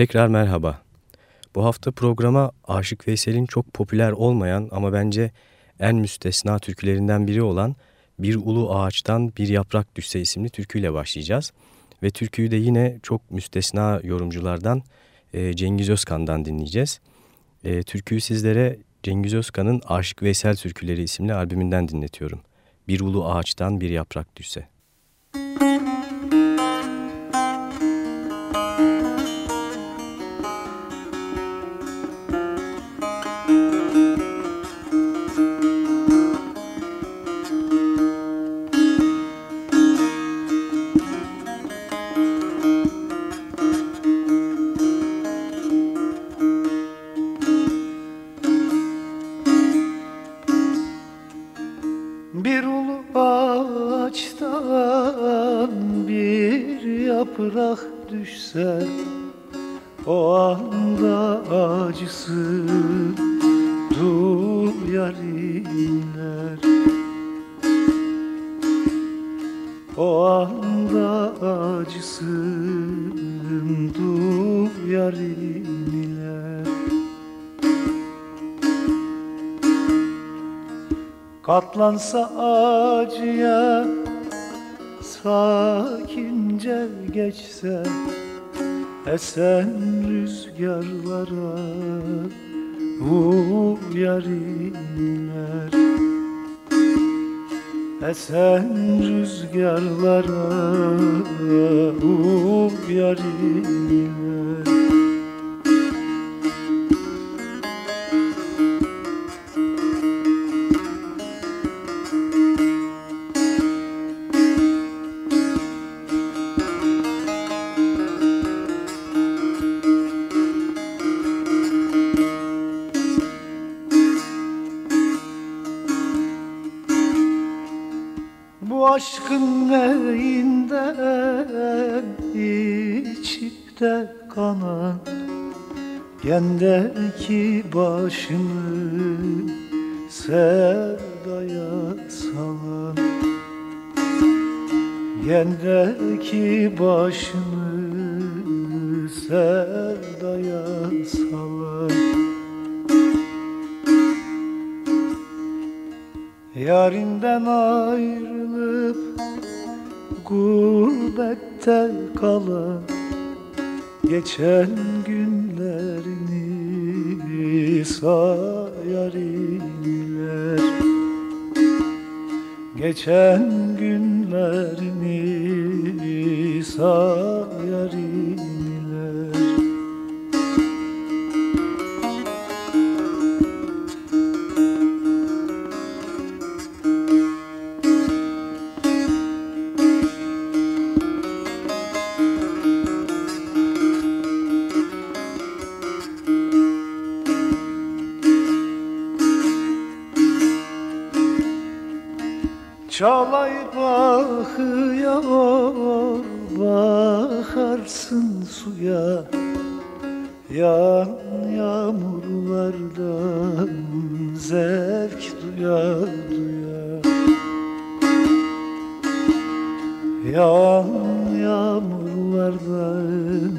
Tekrar merhaba. Bu hafta programa Aşık Veysel'in çok popüler olmayan ama bence en müstesna türkülerinden biri olan Bir Ulu Ağaçtan Bir Yaprak Düşse isimli türküyle başlayacağız. Ve türküyü de yine çok müstesna yorumculardan e, Cengiz Özkan'dan dinleyeceğiz. E, türküyü sizlere Cengiz Özkan'ın Aşık Veysel Türküleri isimli albümünden dinletiyorum. Bir ulu ağaçtan bir yaprak düşse. Katlansa acıya Sakince geçse Esen rüzgarlara Uyar inler Esen rüzgarlara Uyar inler Çalay bakıyor bakarsın suya. Yan yağmurlardan zevk duya duya. Yan yağmurlardan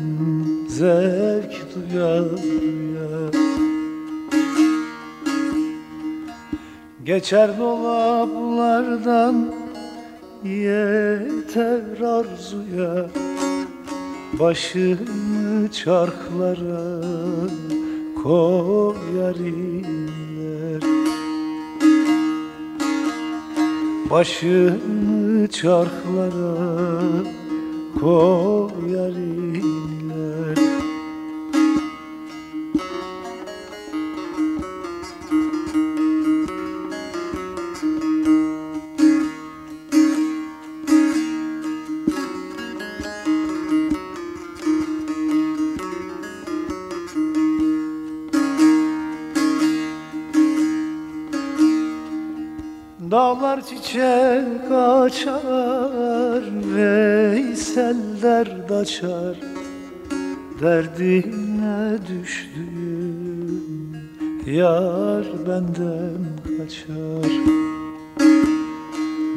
zevk duya duya. Geçer dolaplardan Başını çarklara koyar inler Başını çarklara koyar Yar benden kaçar.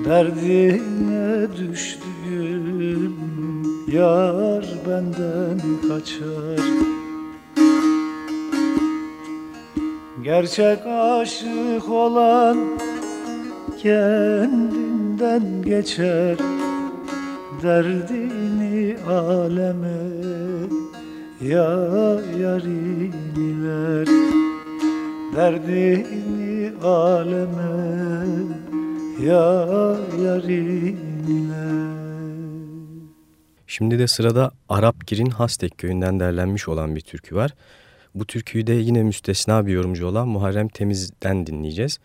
Derdine düştüm Yar benden kaçar. Gerçek aşık olan kendinden geçer. Derdini aleme ya yariler Derdini aleme ya yariler Şimdi de sırada Arap Gir'in Hastek köyünden derlenmiş olan bir türkü var. Bu türküyü de yine müstesna bir yorumcu olan Muharrem Temiz'den dinleyeceğiz.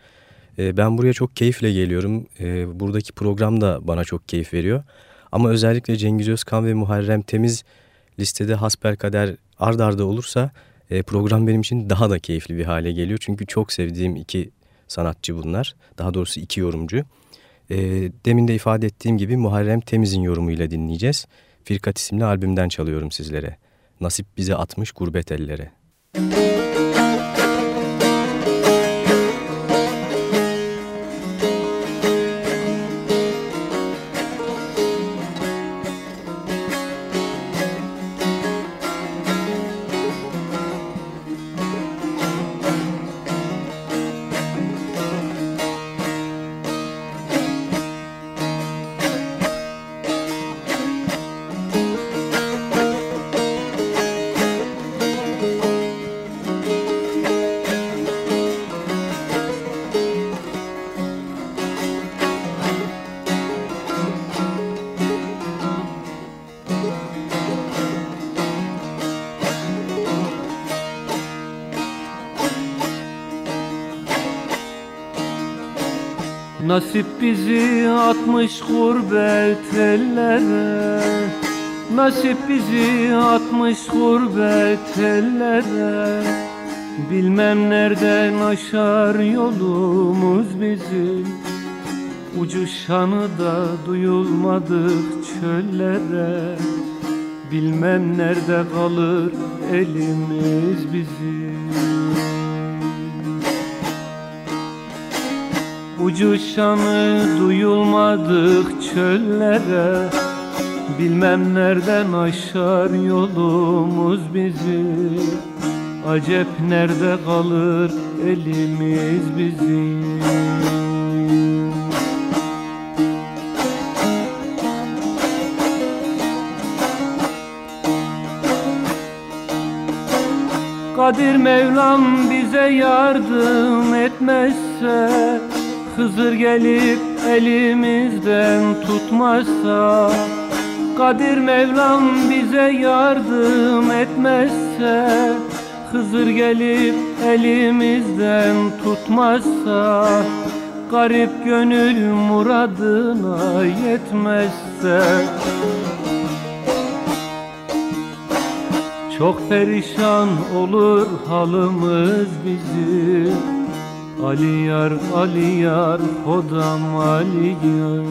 Ee, ben buraya çok keyifle geliyorum. Ee, buradaki program da bana çok keyif veriyor. Ama özellikle Cengiz Özkan ve Muharrem Temiz listede hasbelkader ard arda olursa e, program benim için daha da keyifli bir hale geliyor. Çünkü çok sevdiğim iki sanatçı bunlar. Daha doğrusu iki yorumcu. E, demin de ifade ettiğim gibi Muharrem Temiz'in yorumuyla dinleyeceğiz. Firkat isimli albümden çalıyorum sizlere. Nasip bize atmış gurbet ellere. Müzik Nasip bizi atmış gurbet ellere. Nasip bizi atmış gurbet ellere. Bilmem nereden aşar yolumuz bizim Ucu şanı da duyulmadık çöllere. Bilmem nerede kalır elimiz bizim Ucu şanı duyulmadık çöllere. Bilmem nereden aşar yolumuz bizi. Acep nerede kalır elimiz bizim Kadir Mevlam bize yardım etmezse Hızır gelip elimizden tutmazsa Kadir Mevlam bize yardım etmezse Hızır gelip elimizden tutmazsa Garip gönül muradına yetmezse. Çok perişan olur halımız bizim Ali yar, Ali yar, hodam Ali yar.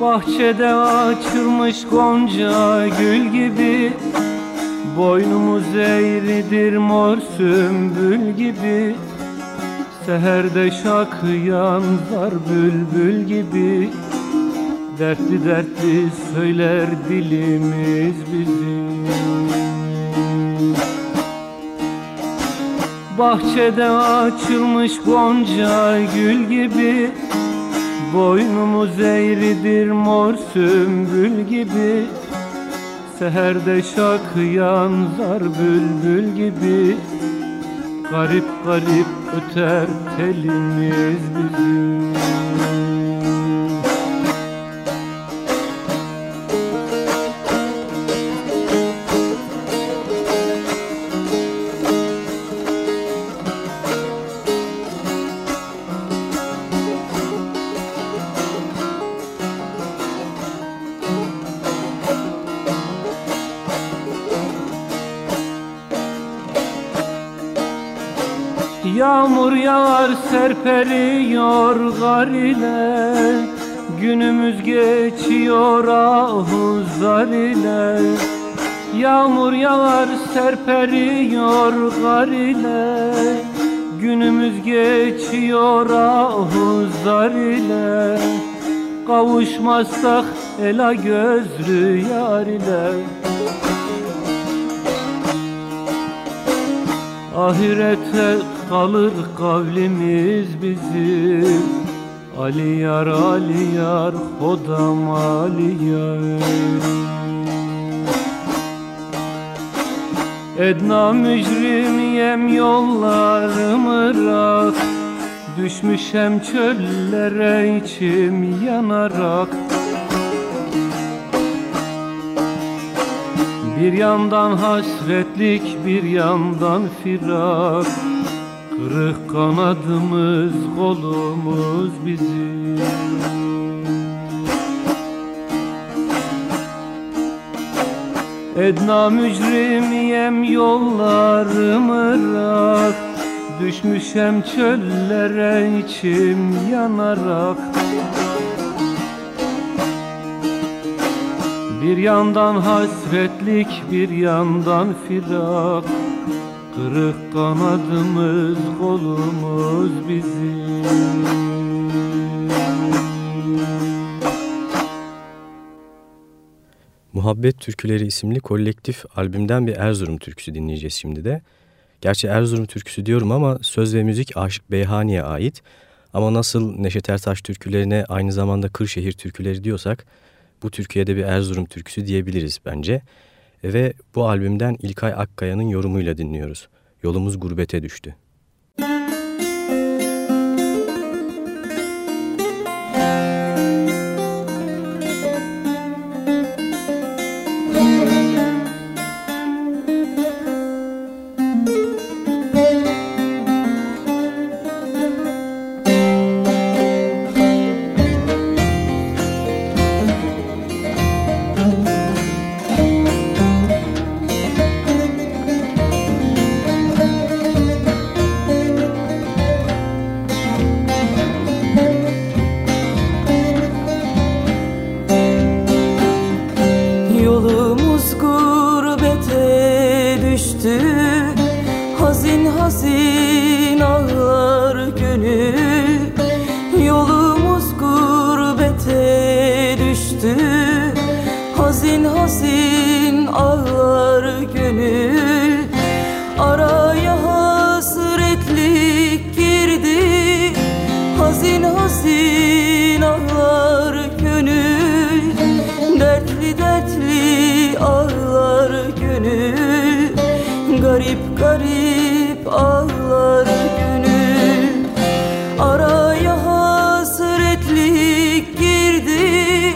Bahçede açılmış gonca gül gibi Boynumuz eğridir mor sümbül gibi. Seherde şakıyan zar bülbül gibi Dertli dertli söyler dilimiz bizim Bahçede açılmış gonca gül gibi. Boynumuz eğridir mor sümbül gibi. Seherde şakıyan zar bülbül gibi. Garip garip öter telimiz bizim Yağmur yağar serperiyor gar ile. Günümüz geçiyor ahuzlar ile. Yağmur yağar serperiyor gar ile. Günümüz geçiyor ahuzlar ile. Kavuşmazsak ela gözlü yar ile. Ahirete kalır kavlimiz bizim. Ali yar Ali yar Hodam Ali yar. Edna mücrim yem yollarımı rak. Düşmüşem çöllere içim yanarak. Bir yandan hasretlik bir yandan firak Kırık kanadımız kolumuz bizim Edna mücrimiyem yollarımı rak Düşmüşem çöllere içim yanarak. Bir yandan hasretlik bir yandan firak Kırık kanadımız kolumuz bizim Muhabbet Türküleri isimli kolektif albümden bir Erzurum türküsü dinleyeceğiz şimdi de. Gerçi Erzurum türküsü diyorum ama söz ve müzik Aşık Beyhani'ye ait. Ama nasıl Neşet Ertaş türkülerine aynı zamanda Kırşehir türküleri diyorsak bu Türkiye'de bir Erzurum türküsü diyebiliriz bence. Ve bu albümden İlkay Akkaya'nın yorumuyla dinliyoruz. Yolumuz gurbete düştü. garip ağlar gönül Araya hasretlik girdi.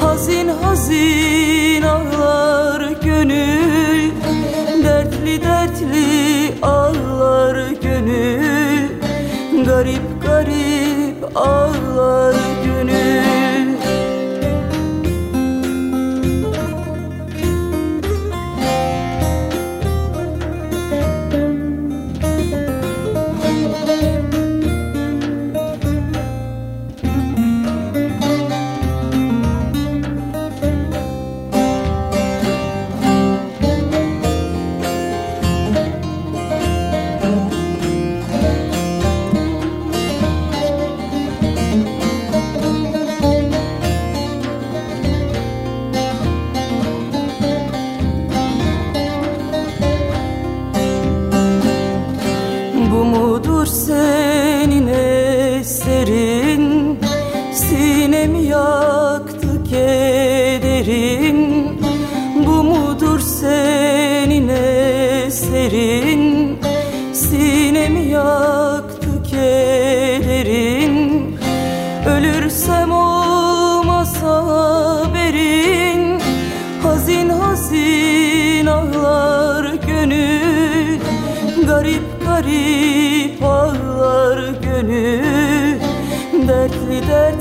Hazin hazin ağlar gönül. Dertli dertli ağlar gönül. Garip garip ağlar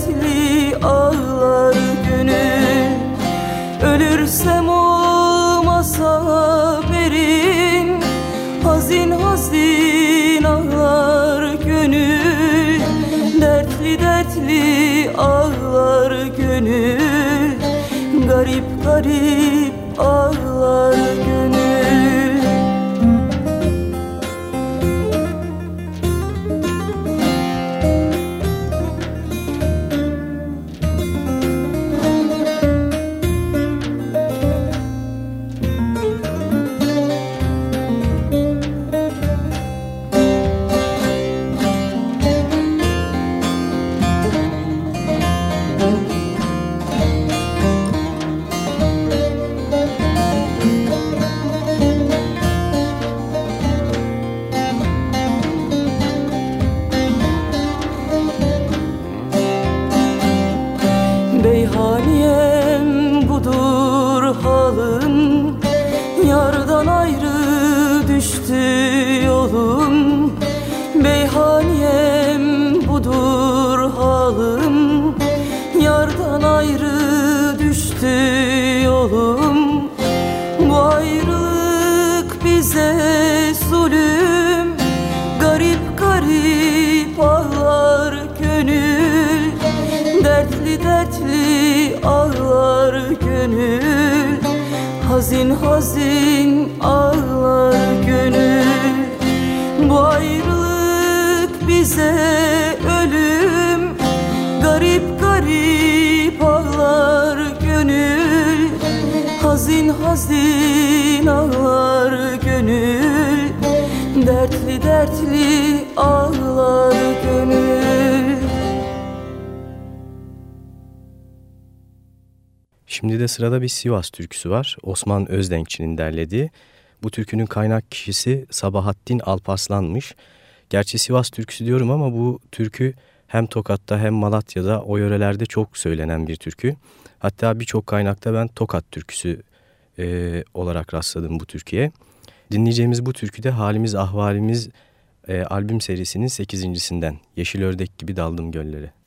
hasretli ağlar günün Ölürsem olmasa haberin Hazin hazin ağlar gönül Dertli dertli ağlar gönül Garip garip hazin ağlar gönül Bu ayrılık bize ölüm. Garip garip ağlar gönül Hazin hazin ağlar gönül. Dertli dertli ağlar gönül Şimdi de sırada bir Sivas türküsü var. Osman Özdenkçi'nin derlediği. Bu türkünün kaynak kişisi Sabahattin Alparslan'mış. Gerçi Sivas türküsü diyorum ama bu türkü hem Tokat'ta hem Malatya'da o yörelerde çok söylenen bir türkü. Hatta birçok kaynakta ben Tokat türküsü e, olarak rastladım bu türküye. Dinleyeceğimiz bu türküde Halimiz Ahvalimiz e, albüm serisinin sekizincisinden Yeşil Ördek gibi daldım göllere.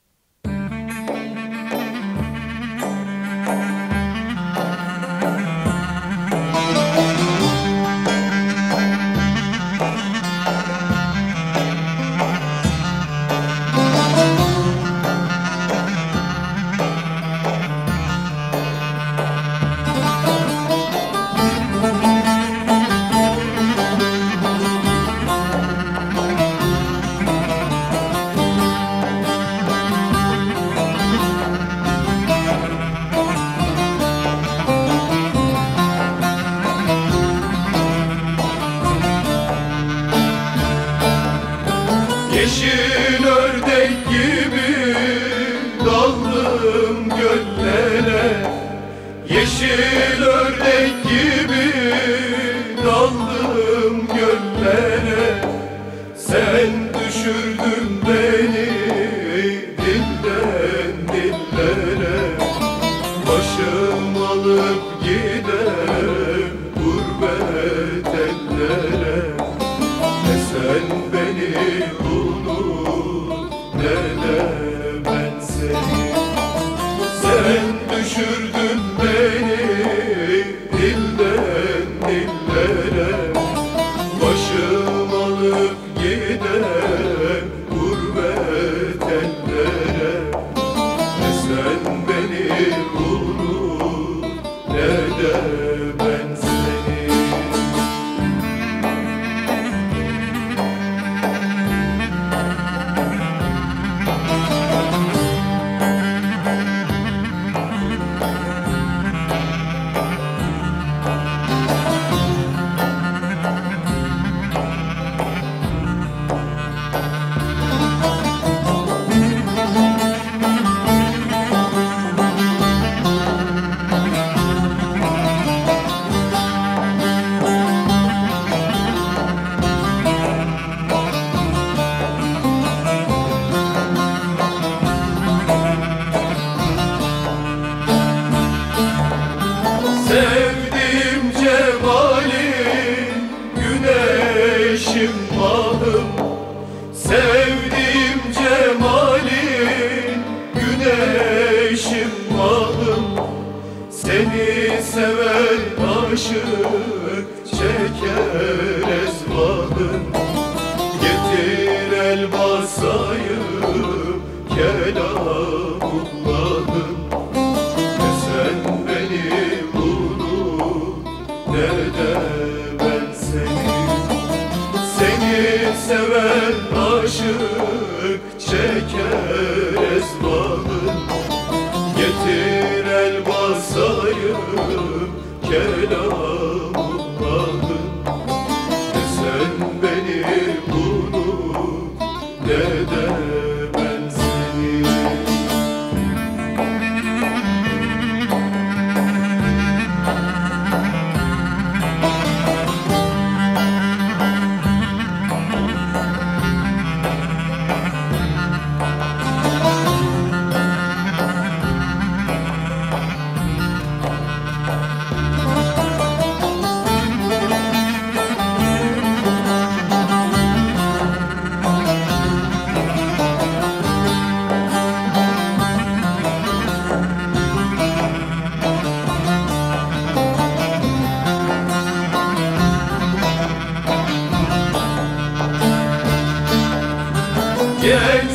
Şimdi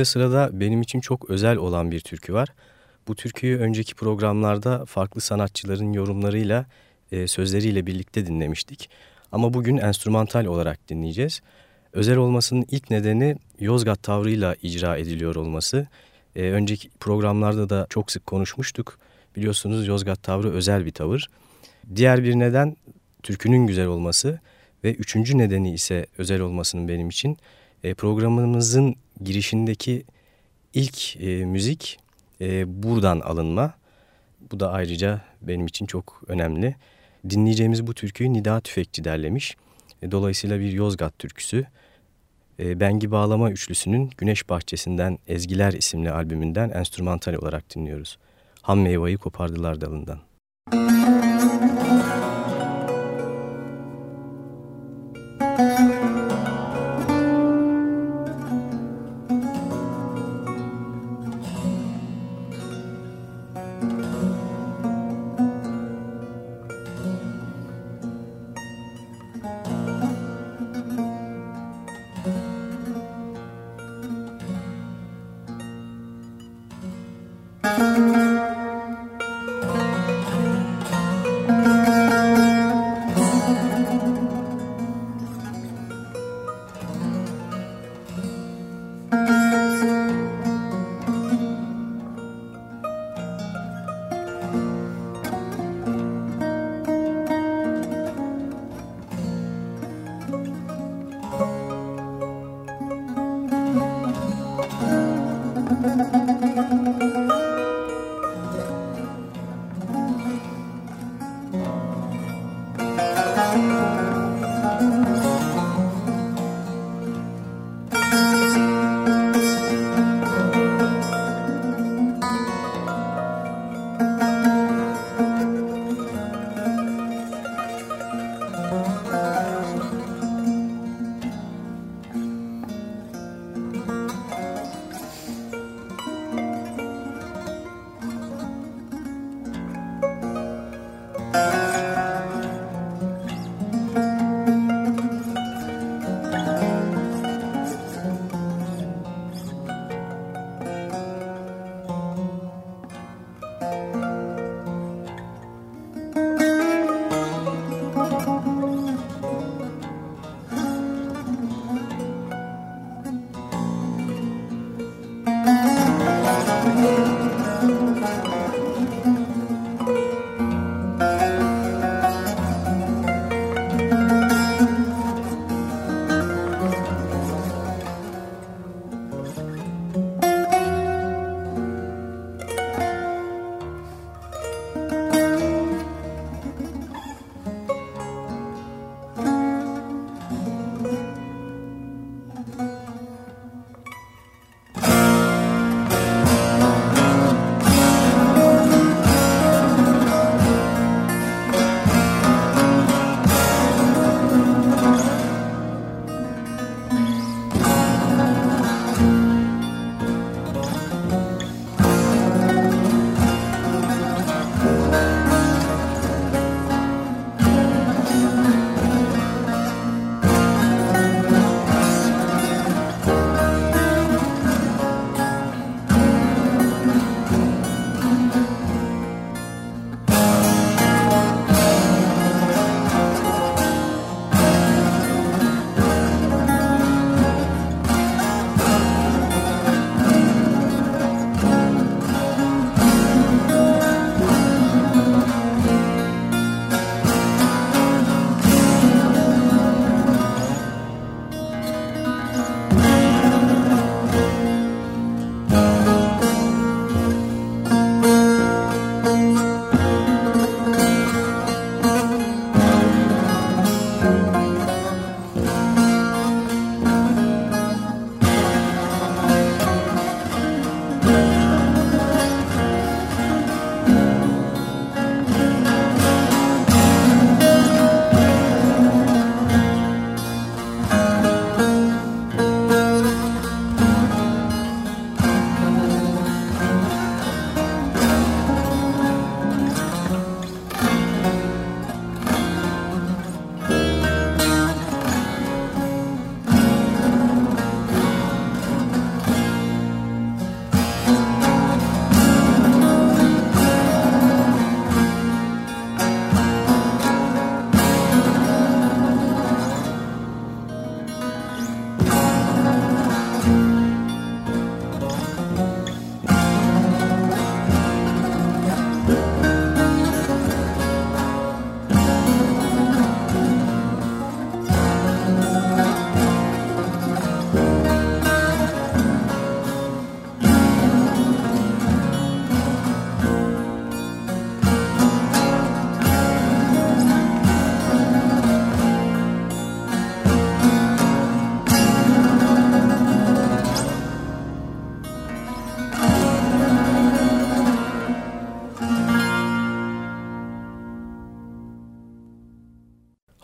de sırada benim için çok özel olan bir türkü var. Bu türküyü önceki programlarda farklı sanatçıların yorumlarıyla, e, sözleriyle birlikte dinlemiştik. Ama bugün enstrümantal olarak dinleyeceğiz. Özel olmasının ilk nedeni Yozgat tavrıyla icra ediliyor olması. E, önceki programlarda da çok sık konuşmuştuk. Biliyorsunuz Yozgat tavrı özel bir tavır. Diğer bir neden türkünün güzel olması ve üçüncü nedeni ise özel olmasının benim için e, programımızın girişindeki ilk e, müzik e, buradan alınma. Bu da ayrıca benim için çok önemli. Dinleyeceğimiz bu türküyü Nida Tüfekçi derlemiş. E, dolayısıyla bir Yozgat türküsü. E, Bengi Bağlama Üçlüsü'nün Güneş Bahçesi'nden Ezgiler isimli albümünden enstrümantal olarak dinliyoruz. Ham meyveyi kopardılar dalından. Müzik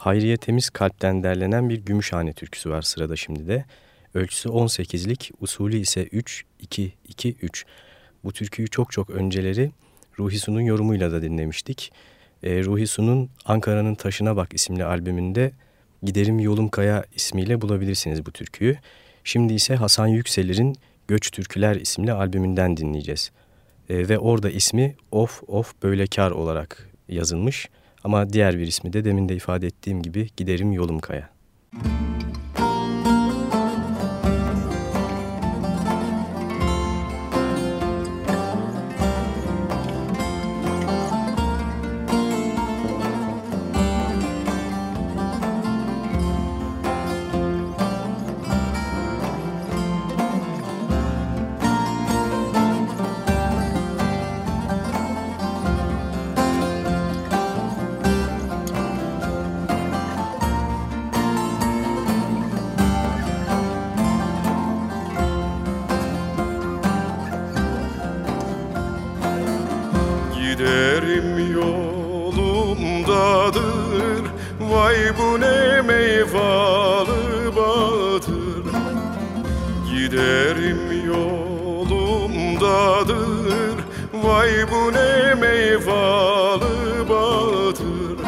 Hayriye Temiz Kalp'ten derlenen bir Gümüşhane türküsü var sırada şimdi de. Ölçüsü 18'lik, usulü ise 3-2-2-3. Bu türküyü çok çok önceleri Ruhi Su'nun yorumuyla da dinlemiştik. E, Ruhi Su'nun Ankara'nın Taşına Bak isimli albümünde Giderim Yolum Kaya ismiyle bulabilirsiniz bu türküyü. Şimdi ise Hasan Yükselir'in Göç Türküler isimli albümünden dinleyeceğiz. E, ve orada ismi Of Of Böylekar olarak yazılmış. Ama diğer bir ismi de demin de ifade ettiğim gibi Giderim Yolum Kaya. Müzik Erim yolumdadır Vay bu ne meyvalı bağdır Giderim yolumdadır Vay bu ne meyvalı bağdır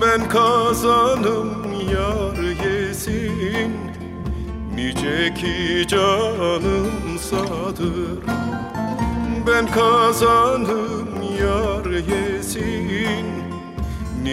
Ben kazanım yar yesin. Nice ki canım sadır. Ben kazanım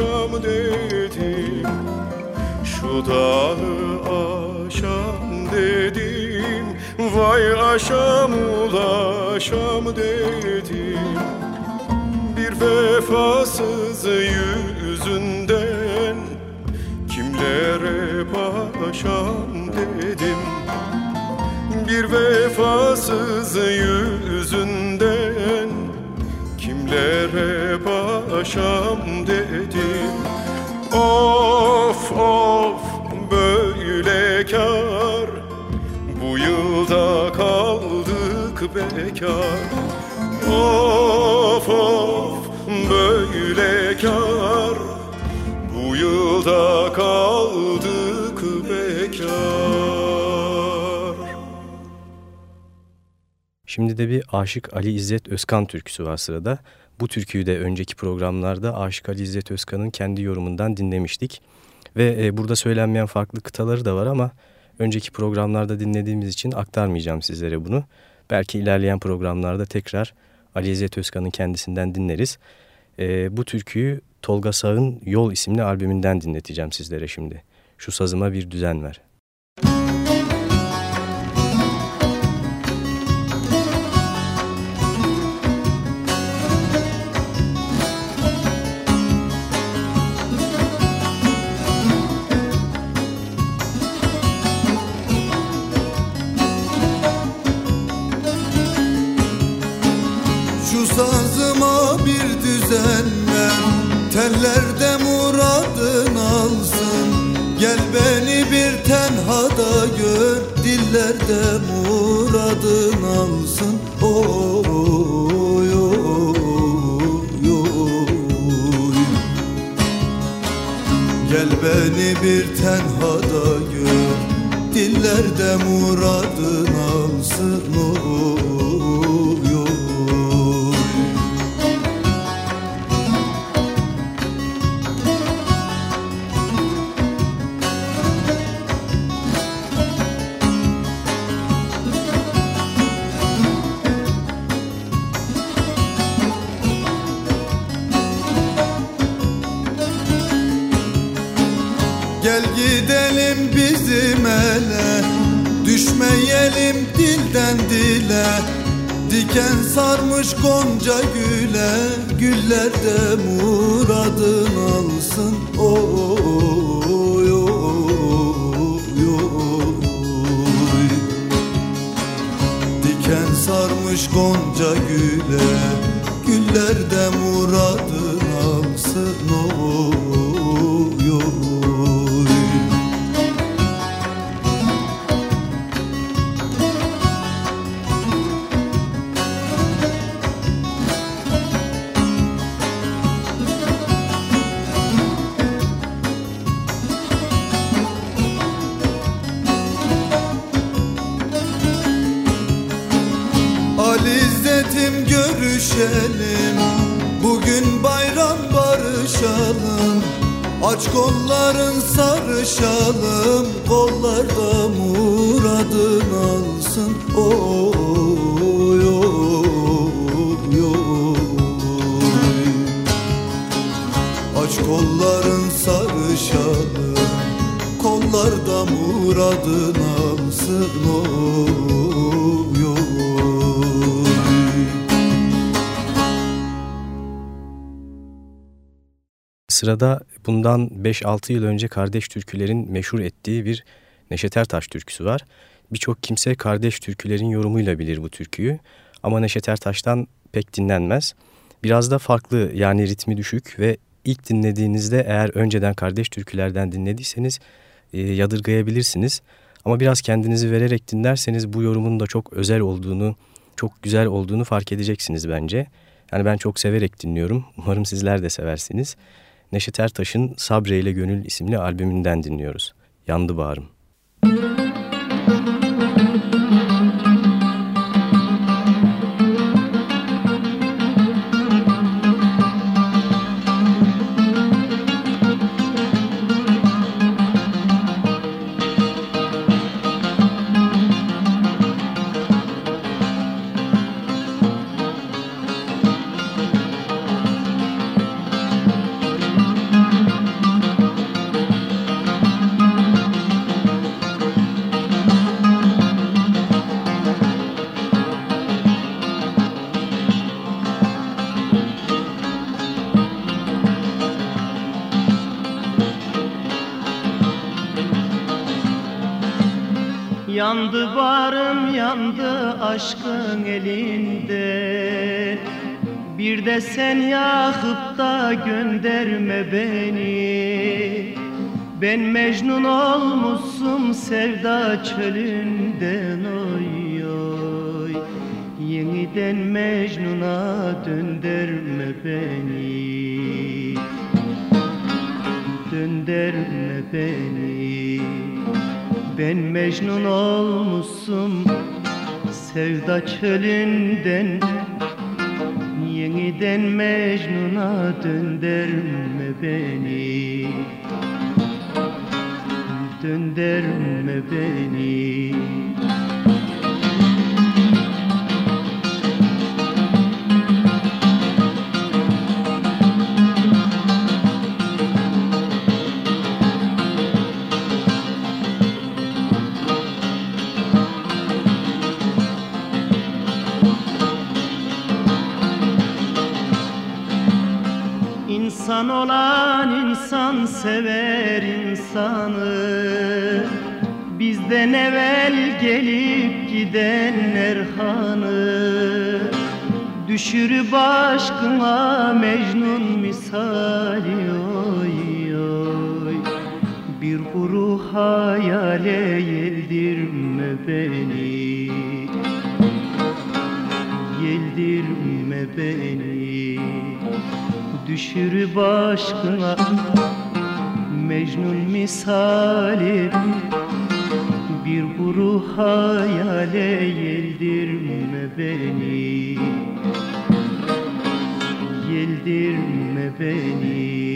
ulaşam dedim Şu dağı aşam dedim. Vay aşam ulaşam dedim. Bir vefasız yüzünden Kimlere paşam dedim. Bir vefasız yüzünden Kimlere paşam dedim bekar Of of böyle kar Bu yılda kaldık bekar Şimdi de bir Aşık Ali İzzet Özkan türküsü var sırada. Bu türküyü de önceki programlarda Aşık Ali İzzet Özkan'ın kendi yorumundan dinlemiştik. Ve e, burada söylenmeyen farklı kıtaları da var ama önceki programlarda dinlediğimiz için aktarmayacağım sizlere bunu. Belki ilerleyen programlarda tekrar Ali İzzet Özkan'ın kendisinden dinleriz. E, bu türküyü Tolga Sağ'ın Yol isimli albümünden dinleteceğim sizlere şimdi. Şu sazıma bir düzen ver. Beni bir tenhada gör. Dillerde muradın alsın Oy sarmış gonca güle Güllerde muradın alsın. Oy oy oy. Diken sarmış gonca güle Aç kolların sarışalım Kollarda muradın alsın Sırada bundan 5-6 yıl önce kardeş türkülerin meşhur ettiği bir Neşet Ertaş türküsü var. Birçok kimse kardeş türkülerin yorumuyla bilir bu türküyü. Ama Neşet Ertaş'tan pek dinlenmez. Biraz da farklı yani ritmi düşük ve ilk dinlediğinizde eğer önceden kardeş türkülerden dinlediyseniz e, yadırgayabilirsiniz. Ama biraz kendinizi vererek dinlerseniz bu yorumun da çok özel olduğunu, çok güzel olduğunu fark edeceksiniz bence. Yani ben çok severek dinliyorum. Umarım sizler de seversiniz. Neşet Ertaş'ın Sabre ile Gönül isimli albümünden dinliyoruz. Yandı Bağrım. Müzik Yandı varım yandı aşkın elinde. Bir de sen yakıp da gönderme beni. Ben Mecnun olmuşum sevda çölünden oy oy. Yeniden Mecnun'a döndürme beni. Döndürme beni ben Mecnun olmuşum sevda çölünden. Yeniden Mecnun'a döndürme beni? Döndürme beni İnsan olan insan sever insanı. Bizden evvel gelip gidenler hanı Düşürüp aşkına Mecnun misali oy oy. Bir kuru hayale yeldirme beni. Yeldirme beni Düşürüp aşkına Mecnun misali. Bir kuru hayale yeldirme beni. Yeldirme beni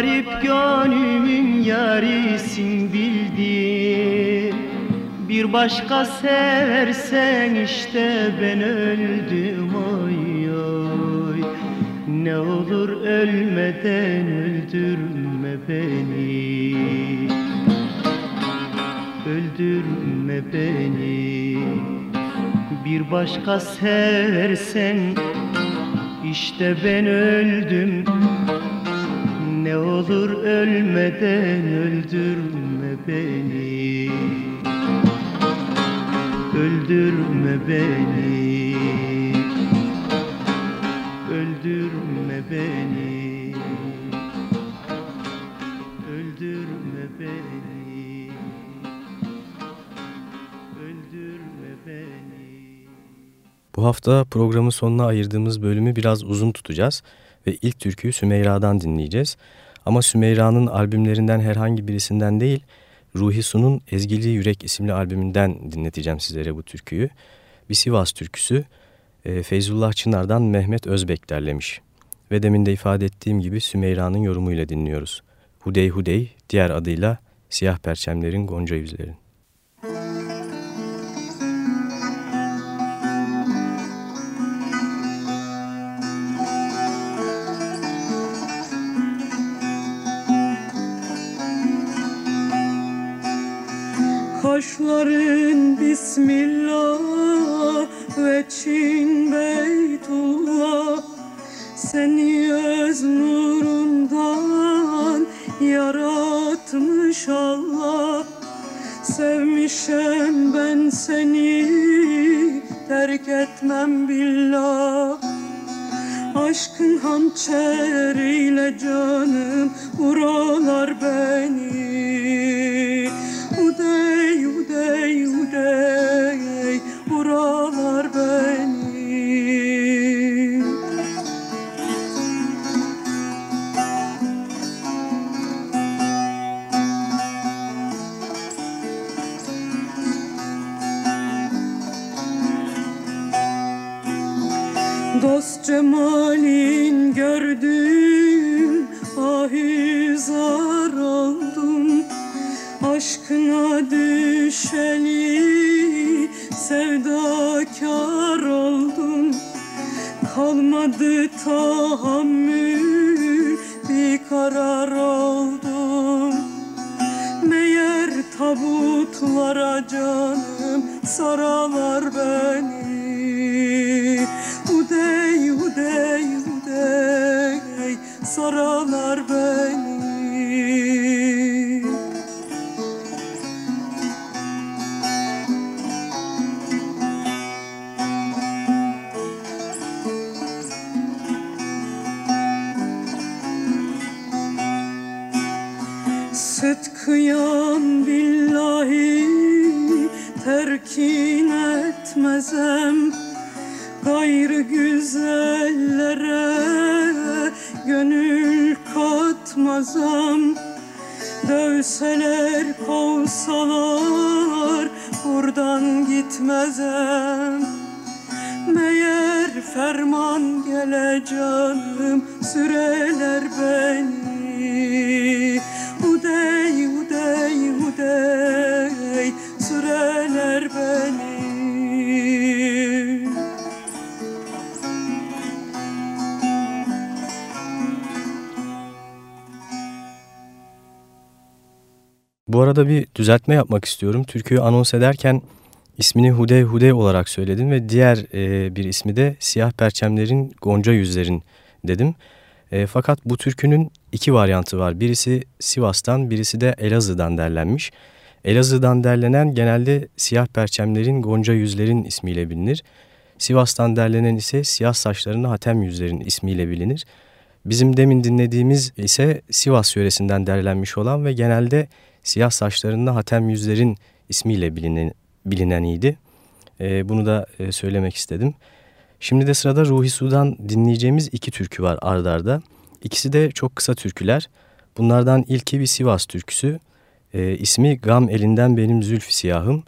garip gönlümün yarisin bildim Bir başka seversen işte ben öldüm oy oy. Ne olur ölmeden öldürme beni. Öldürme beni. Bir başka seversen işte ben öldüm olur ölmeden öldürme beni. Öldürme beni. Öldürme beni. Öldürme beni. Bu hafta programın sonuna ayırdığımız bölümü biraz uzun tutacağız ve ilk türküyü Sümeyra'dan dinleyeceğiz. Ama Sümeyra'nın albümlerinden herhangi birisinden değil, Ruhi Su'nun Ezgili Yürek isimli albümünden dinleteceğim sizlere bu türküyü. Bir Sivas türküsü e, Feyzullah Çınar'dan Mehmet Özbek derlemiş. Ve demin de ifade ettiğim gibi Sümeyra'nın yorumuyla dinliyoruz. Hudey Hudey, diğer adıyla Siyah Perçemlerin Gonca Yüzlerin. Kaşların Bismillah ve Çin Beytullah. Seni öz nurundan yaratmış Allah. Sevmişem ben seni terk etmem billah. Aşkın hançeriyle canım vuralar beni say canım süreler beni Hudey hudey hudey süreler beni Bu arada bir düzeltme yapmak istiyorum. Türküyü anons ederken ismini Hudey Hudey olarak söyledim ve diğer e, bir ismi de Siyah Perçemlerin Gonca Yüzlerin dedim. E, fakat bu türkünün iki varyantı var. Birisi Sivas'tan, birisi de Elazığ'dan derlenmiş. Elazığ'dan derlenen genelde Siyah Perçemlerin Gonca Yüzlerin ismiyle bilinir. Sivas'tan derlenen ise Siyah Saçlarını Hatem Yüzlerin ismiyle bilinir. Bizim demin dinlediğimiz ise Sivas yöresinden derlenmiş olan ve genelde siyah saçlarında Hatem Yüzler'in ismiyle bilinen, bilineniydi. E, bunu da e, söylemek istedim. Şimdi de sırada Ruhi Su'dan dinleyeceğimiz iki türkü var ardarda. İkisi de çok kısa türküler. Bunlardan ilki bir Sivas türküsü. E, ismi Gam elinden benim zülfü siyahım.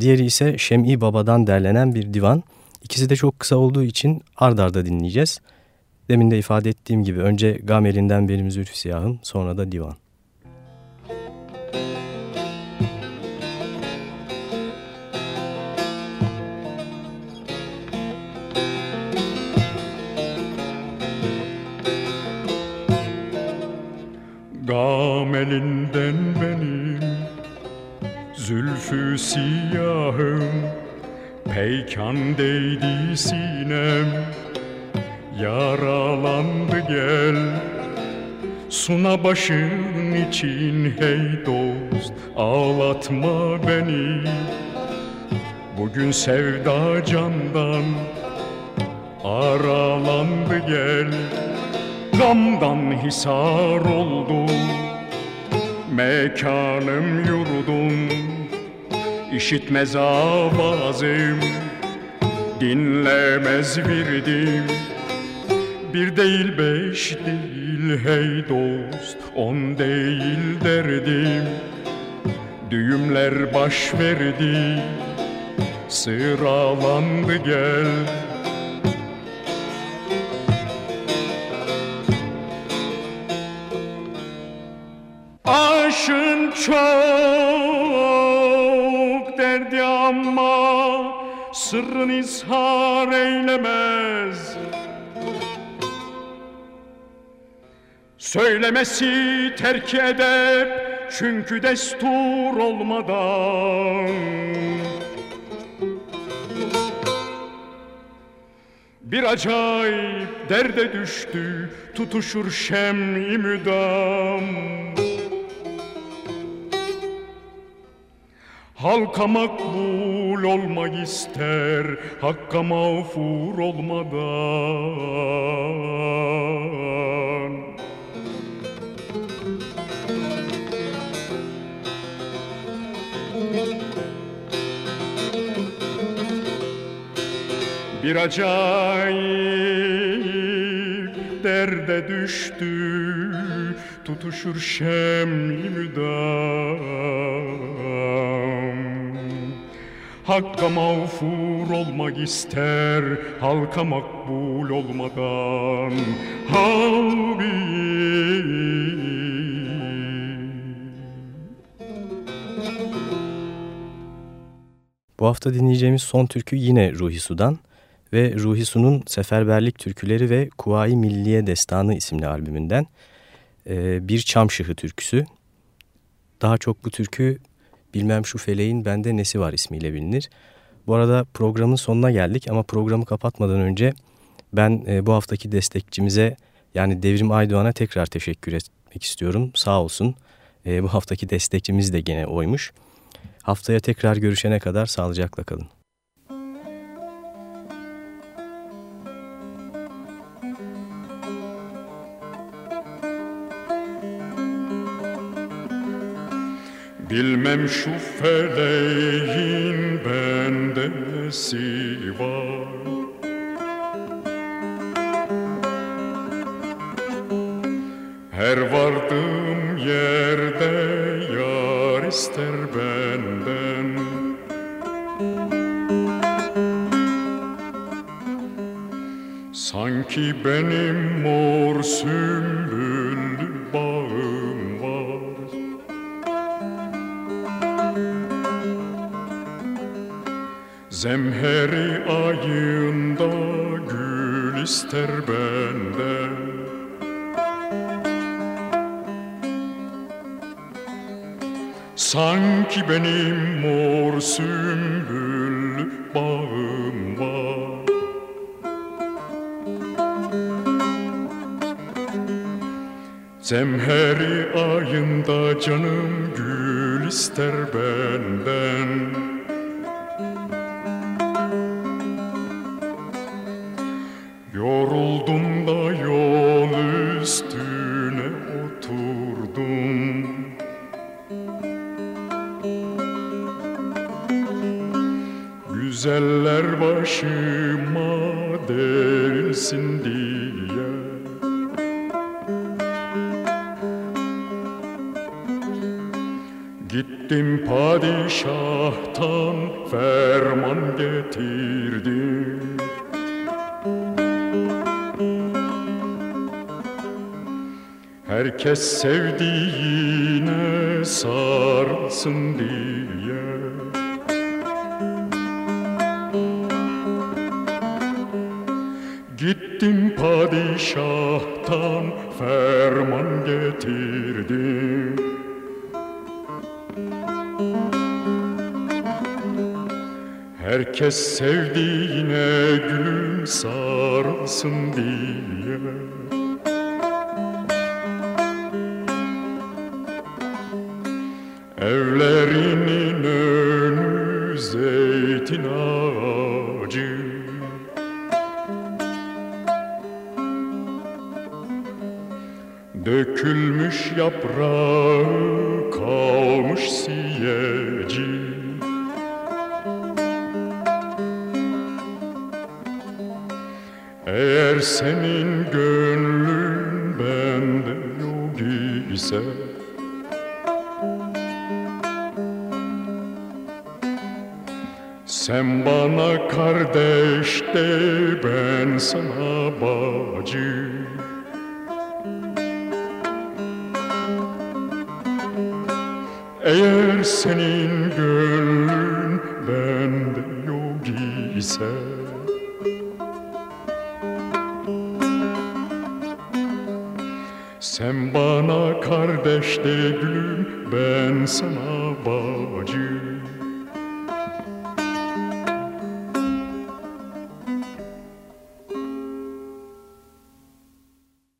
Diğeri ise Şem'i Baba'dan derlenen bir divan. İkisi de çok kısa olduğu için ardarda dinleyeceğiz. Demin de ifade ettiğim gibi önce Gam elinden benim zülfü siyahım sonra da divan. Gam elinden benim Zülfü siyahım Peykan değdi sinem. Yaralandı gel Suna başın için hey dost Ağlatma beni. Bugün sevda candan Aralandı gel Gamdan hisar oldu Mekanım yurdum. İşitmez avazım Dinlemez virdim. Bir değil beş değil hey dost On değil derdim. Düğümler baş verdi Sıralandı gel çok derdi ama sırrını izhar eylemez. Söylemesi terk edep çünkü destur olmadan Bir acayip derde düştü tutuşur şem-i müdam Halka makbul olmak ister Hakka mağfur olmadan. Bir acayip derde düştü Tutuşur şemli müdam Hakka mağfur olmak ister Halka makbul olmadan Habib Bu hafta dinleyeceğimiz son türkü yine Ruhi Su'dan ve Ruhi Su'nun Seferberlik Türküleri ve Kuvayi Milliye Destanı isimli albümünden bir Çamşıhı türküsü. Daha çok bu türkü Bilmem Şu Feleğin Bende Nesi Var ismiyle bilinir. Bu arada programın sonuna geldik ama programı kapatmadan önce ben e, bu haftaki destekçimize yani Devrim Aydoğan'a tekrar teşekkür etmek istiyorum. Sağ olsun. E, bu haftaki destekçimiz de gene oymuş. Haftaya tekrar görüşene kadar sağlıcakla kalın. Bilmem şu feleğin bende nesi var. Her vardığım yerde yar ister benden. Sanki benim mor sümbüllü Zemheri ayında gül ister benden Sanki benim mor sümbül bağım var. Zemheri ayında canım gül ister benden sevdiğine sarılsın diye. Gittim padişahtan ferman getirdim. Herkes sevdiğine gülüm sarılsın diye Eğer